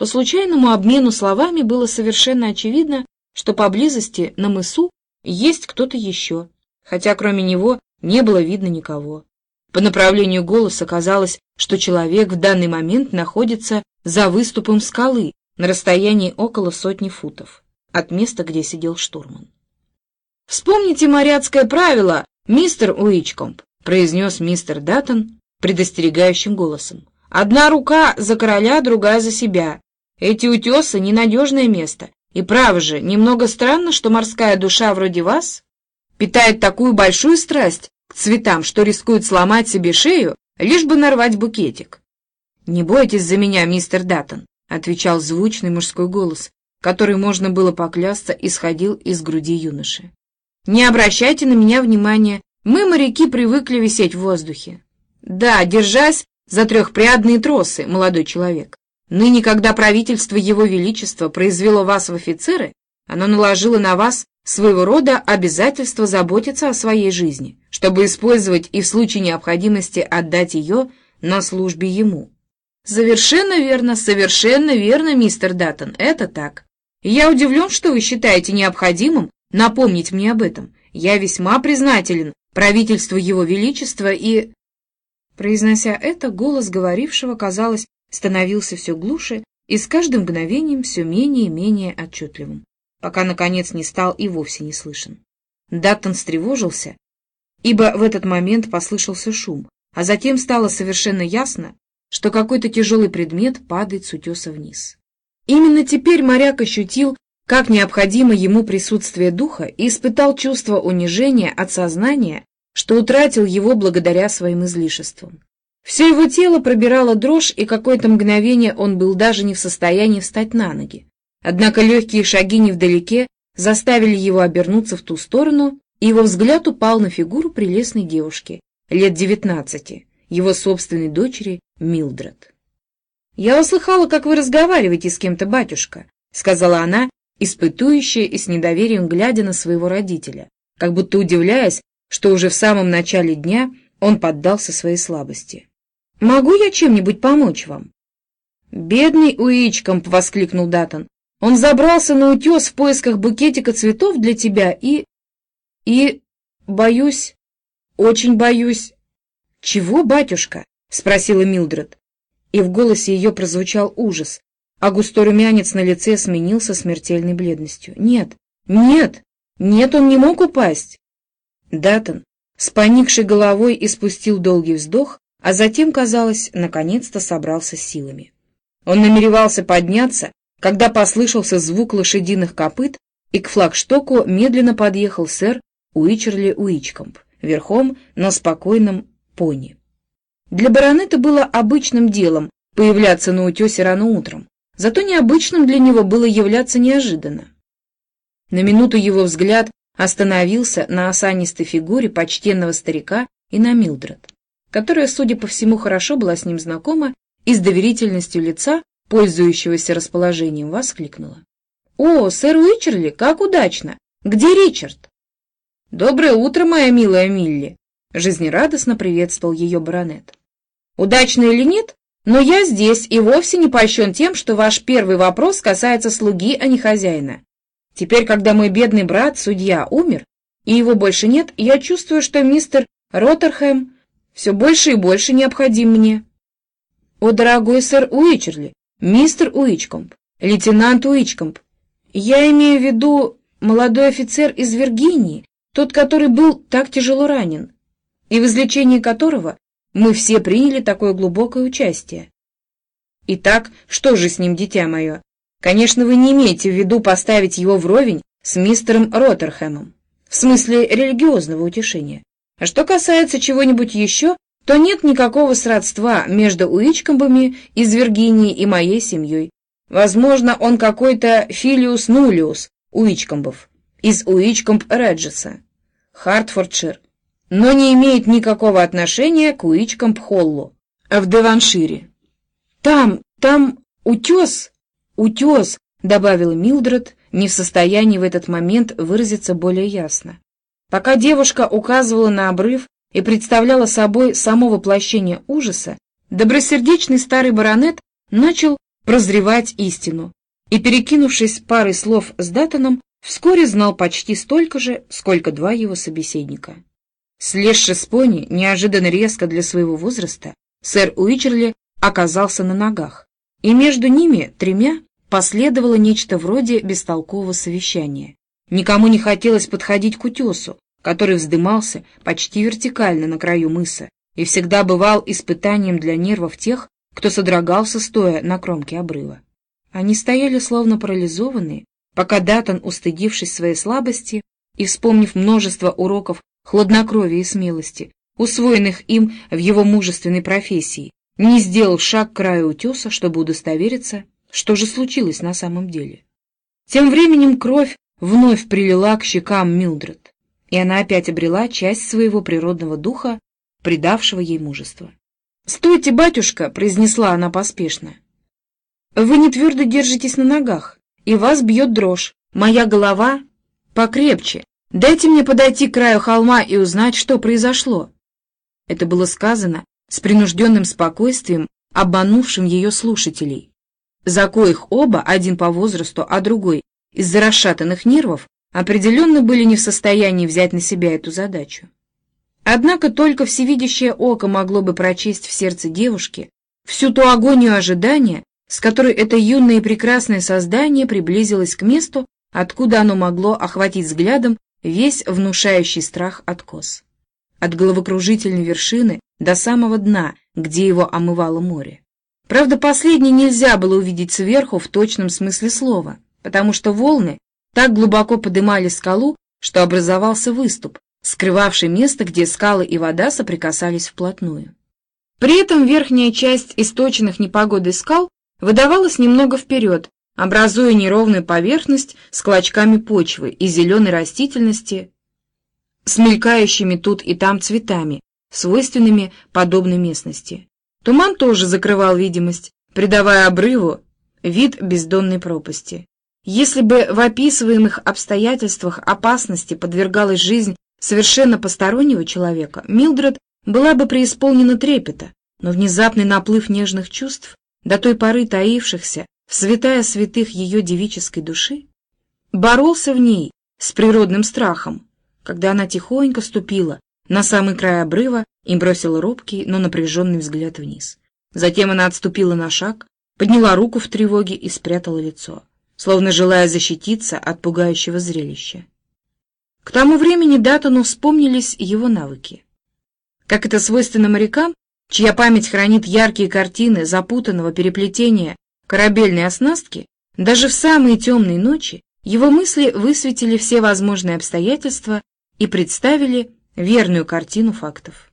По случайному обмену словами было совершенно очевидно, что поблизости на мысу есть кто-то еще, хотя кроме него не было видно никого. По направлению голоса казалось, что человек в данный момент находится за выступом скалы на расстоянии около сотни футов от места, где сидел штурман. «Вспомните моряцкое правило, мистер Уичкомп», произнес мистер Даттон предостерегающим голосом. «Одна рука за короля, другая за себя. Эти утесы — ненадежное место. И право же, немного странно, что морская душа вроде вас питает такую большую страсть к цветам, что рискует сломать себе шею, лишь бы нарвать букетик. «Не бойтесь за меня, мистер Даттон», — отвечал звучный мужской голос, который, можно было поклясться, исходил из груди юноши. «Не обращайте на меня внимания, мы, моряки, привыкли висеть в воздухе. Да, держась за трехпрядные тросы, молодой человек. Ныне, когда правительство Его Величества произвело вас в офицеры, оно наложило на вас своего рода обязательство заботиться о своей жизни, чтобы использовать и в случае необходимости отдать ее на службе ему. Совершенно верно, совершенно верно, мистер Даттон, это так. Я удивлен, что вы считаете необходимым напомнить мне об этом. Я весьма признателен правительству Его Величества и... Произнося это, голос говорившего, казалось, становился все глуше и с каждым мгновением все менее и менее отчетливым пока, наконец, не стал и вовсе не слышен. Даттон встревожился, ибо в этот момент послышался шум, а затем стало совершенно ясно, что какой-то тяжелый предмет падает с утеса вниз. Именно теперь моряк ощутил, как необходимо ему присутствие духа и испытал чувство унижения от сознания, что утратил его благодаря своим излишествам. Все его тело пробирало дрожь, и какое-то мгновение он был даже не в состоянии встать на ноги. Однако легкие шаги невдалеке заставили его обернуться в ту сторону, и его взгляд упал на фигуру прелестной девушки, лет девятнадцати, его собственной дочери Милдред. «Я услыхала, как вы разговариваете с кем-то, батюшка», — сказала она, испытующая и с недоверием глядя на своего родителя, как будто удивляясь, что уже в самом начале дня он поддался своей слабости. «Могу я чем-нибудь помочь вам?» «Бедный Уичкомп!» — воскликнул Даттон. Он забрался на утес в поисках букетика цветов для тебя и... и... боюсь, очень боюсь. — Чего, батюшка? — спросила Милдред. И в голосе ее прозвучал ужас, а густой румянец на лице сменился смертельной бледностью. «Нет, нет, нет, он не мог упасть!» Датон с поникшей головой испустил долгий вздох, а затем, казалось, наконец-то собрался силами. Он намеревался подняться, когда послышался звук лошадиных копыт, и к флагштоку медленно подъехал сэр Уичерли Уичкомп, верхом на спокойном пони. Для баронета было обычным делом появляться на утесе рано утром, зато необычным для него было являться неожиданно. На минуту его взгляд остановился на осанистой фигуре почтенного старика и на Милдред, которая, судя по всему, хорошо была с ним знакома и с доверительностью лица пользующегося расположением, воскликнула. «О, сэр Уичерли, как удачно! Где Ричард?» «Доброе утро, моя милая Милли!» Жизнерадостно приветствовал ее баронет. «Удачно или нет, но я здесь и вовсе не польщен тем, что ваш первый вопрос касается слуги, а не хозяина. Теперь, когда мой бедный брат, судья, умер, и его больше нет, я чувствую, что мистер Роттерхэм все больше и больше необходим мне». «О, дорогой сэр Уичерли, «Мистер Уичкомп, лейтенант Уичкомп, я имею в виду молодой офицер из Виргинии, тот, который был так тяжело ранен, и в излечении которого мы все приняли такое глубокое участие. Итак, что же с ним, дитя мое? Конечно, вы не имеете в виду поставить его вровень с мистером Роттерхэмом, в смысле религиозного утешения. А что касается чего-нибудь еще, то нет никакого сродства между Уичкомбами из Виргинии и моей семьей. Возможно, он какой-то Филиус Нулиус Уичкомбов из Уичкомб Реджеса, Хартфордшир, но не имеет никакого отношения к Уичкомб Холлу в Деваншире. Там, там утес, утес, добавила Милдред, не в состоянии в этот момент выразиться более ясно. Пока девушка указывала на обрыв, и представляла собой само воплощение ужаса, добросердечный старый баронет начал прозревать истину, и, перекинувшись парой слов с Датоном, вскоре знал почти столько же, сколько два его собеседника. Слезши с пони, неожиданно резко для своего возраста, сэр Уичерли оказался на ногах, и между ними, тремя, последовало нечто вроде бестолкового совещания. Никому не хотелось подходить к утесу, который вздымался почти вертикально на краю мыса и всегда бывал испытанием для нервов тех, кто содрогался стоя на кромке обрыва. Они стояли словно парализованные, пока Датон, устыдившись своей слабости и вспомнив множество уроков хладнокровия и смелости, усвоенных им в его мужественной профессии, не сделал шаг к краю утеса, чтобы удостовериться, что же случилось на самом деле. Тем временем кровь вновь прилила к щекам Милдред, и она опять обрела часть своего природного духа, придавшего ей мужество. «Стойте, батюшка!» — произнесла она поспешно. «Вы не твердо держитесь на ногах, и вас бьет дрожь. Моя голова покрепче. Дайте мне подойти к краю холма и узнать, что произошло». Это было сказано с принужденным спокойствием, обманувшим ее слушателей, за коих оба, один по возрасту, а другой из-за расшатанных нервов, определенно были не в состоянии взять на себя эту задачу. Однако только всевидящее око могло бы прочесть в сердце девушки всю ту агонию ожидания, с которой это юное и прекрасное создание приблизилось к месту, откуда оно могло охватить взглядом весь внушающий страх откос. От головокружительной вершины до самого дна, где его омывало море. Правда, последний нельзя было увидеть сверху в точном смысле слова, потому что волны так глубоко подымали скалу, что образовался выступ, скрывавший место, где скалы и вода соприкасались вплотную. При этом верхняя часть источенных непогодой скал выдавалась немного вперед, образуя неровную поверхность с клочками почвы и зеленой растительности, с мелькающими тут и там цветами, свойственными подобной местности. Туман тоже закрывал видимость, придавая обрыву вид бездонной пропасти. Если бы в описываемых обстоятельствах опасности подвергалась жизнь совершенно постороннего человека, Милдред была бы преисполнена трепета, но внезапный наплыв нежных чувств, до той поры таившихся в святая святых ее девической души, боролся в ней с природным страхом, когда она тихонько ступила на самый край обрыва и бросила робкий, но напряженный взгляд вниз. Затем она отступила на шаг, подняла руку в тревоге и спрятала лицо, словно желая защититься от пугающего зрелища. К тому времени Датону вспомнились его навыки. Как это свойственно морякам, чья память хранит яркие картины запутанного переплетения корабельной оснастки, даже в самые темные ночи его мысли высветили все возможные обстоятельства и представили верную картину фактов.